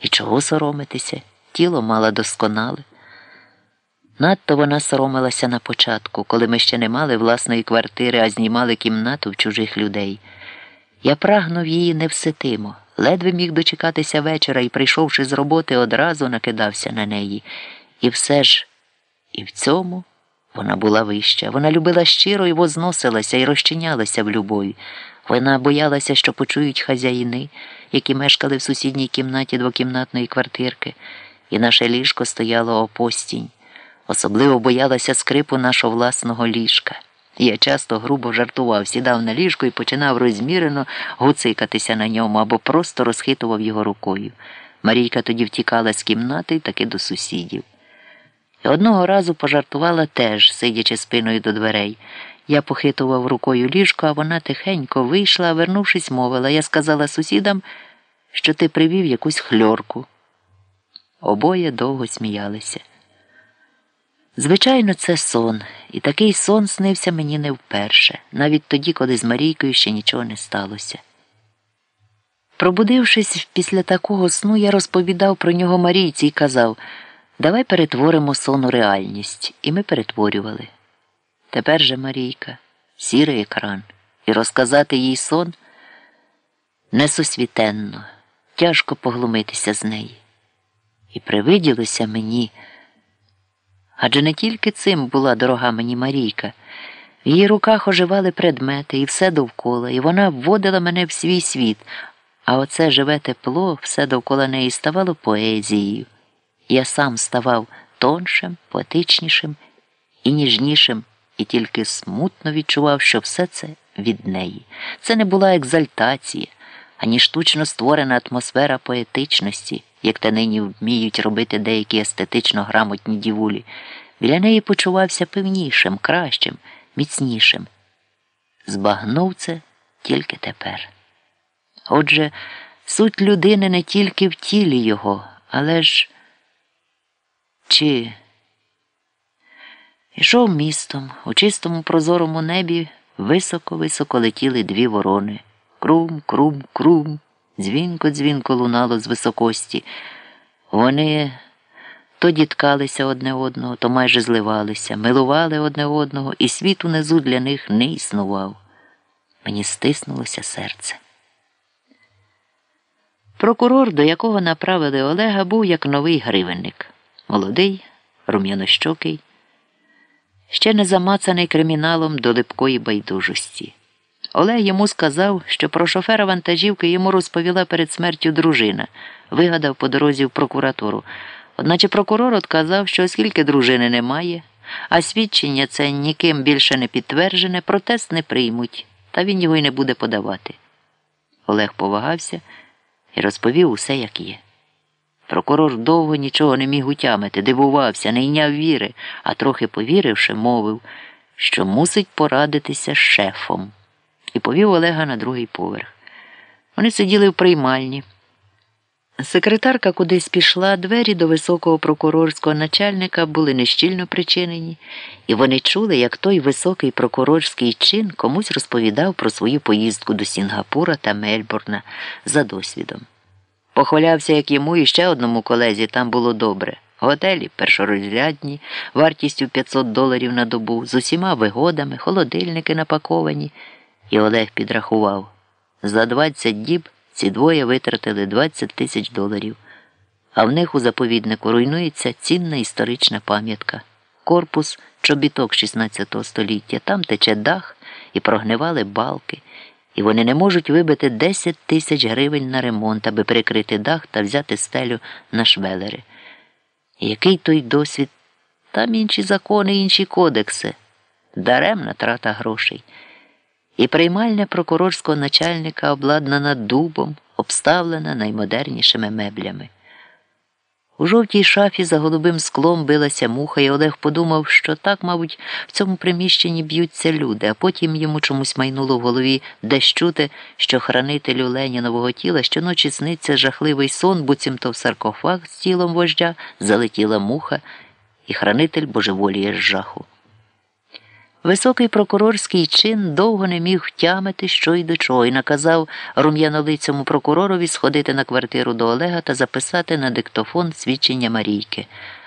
І чого соромитися? Тіло мала досконале. Надто вона соромилася на початку, коли ми ще не мали власної квартири, а знімали кімнату в чужих людей. Я прагнув її невситимо, ледве міг дочекатися вечора і, прийшовши з роботи, одразу накидався на неї. І все ж, і в цьому вона була вища. Вона любила щиро і возносилася і розчинялася в любові. Вона боялася, що почують хазяїни, які мешкали в сусідній кімнаті двокімнатної квартирки, і наше ліжко стояло опостінь. Особливо боялася скрипу нашого власного ліжка. Я часто грубо жартував, сідав на ліжко і починав розмірено гуцикатися на ньому або просто розхитував його рукою. Марійка тоді втікала з кімнати і таки до сусідів. І одного разу пожартувала теж, сидячи спиною до дверей. Я похитував рукою ліжко, а вона тихенько вийшла, вернувшись, мовила. Я сказала сусідам, що ти привів якусь хльорку. Обоє довго сміялися. Звичайно, це сон, і такий сон снився мені не вперше, навіть тоді, коли з Марійкою ще нічого не сталося. Пробудившись після такого сну, я розповідав про нього Марійці і казав давай перетворимо сон у реальність, і ми перетворювали. Тепер же Марійка, сірий екран, і розказати їй сон несосвітенно, тяжко поглумитися з неї. І привиділося мені. Адже не тільки цим була дорога мені Марійка. В її руках оживали предмети і все довкола, і вона вводила мене в свій світ, а оце живе тепло, все довкола неї ставало поезією. Я сам ставав тоншим, поетичнішим і ніжнішим, і тільки смутно відчував, що все це від неї. Це не була екзальтація, ані штучно створена атмосфера поетичності як те нині вміють робити деякі естетично грамотні дівулі, біля неї почувався певнішим, кращим, міцнішим. Збагнув це тільки тепер. Отже, суть людини не тільки в тілі його, але ж чи йшов містом, у чистому прозорому небі високо-високо летіли дві ворони. Крум, крум, крум дзвінко дзвінко лунало з високості. Вони то діткалися одне одного, то майже зливалися, милували одне одного, і світ унизу для них не існував. Мені стиснулося серце. Прокурор, до якого направили Олега, був як новий гривенник. Молодий, рум'янощокий, ще не замацаний криміналом до липкої байдужості. Олег йому сказав, що про шофера вантажівки йому розповіла перед смертю дружина, вигадав по дорозі в прокуратуру. Одначе прокурор отказав, що оскільки дружини немає, а свідчення це ніким більше не підтверджене, протест не приймуть, та він його й не буде подавати. Олег повагався і розповів усе, як є. Прокурор довго нічого не міг утямити, дивувався, не йняв віри, а трохи повіривши, мовив, що мусить порадитися з шефом і повів Олега на другий поверх. Вони сиділи в приймальні. Секретарка кудись пішла, двері до високого прокурорського начальника були нещільно причинені, і вони чули, як той високий прокурорський чин комусь розповідав про свою поїздку до Сінгапура та Мельбурна за досвідом. Похвалявся, як йому і ще одному колезі там було добре. Готелі першорозрядні, вартістю 500 доларів на добу, з усіма вигодами, холодильники напаковані. І Олег підрахував. За 20 діб ці двоє витратили 20 тисяч доларів, а в них у заповіднику руйнується цінна історична пам'ятка, корпус чобіток 16 століття, там тече дах і прогнивали балки, і вони не можуть вибити 10 тисяч гривень на ремонт, аби прикрити дах та взяти стелю на швелери. Який той досвід? Там інші закони, інші кодекси, даремна трата грошей і приймальня прокурорського начальника обладнана дубом, обставлена наймодернішими меблями. У жовтій шафі за голубим склом билася муха, і Олег подумав, що так, мабуть, в цьому приміщенні б'ються люди, а потім йому чомусь майнуло в голові десь чути, що хранителю Ленінового тіла щоночі сниться жахливий сон, буцімто в саркофаг з тілом вождя залетіла муха, і хранитель божеволіє з жаху. Високий прокурорський чин довго не міг втямити, що й до чого, і наказав рум'янолицьому прокуророві сходити на квартиру до Олега та записати на диктофон свідчення Марійки.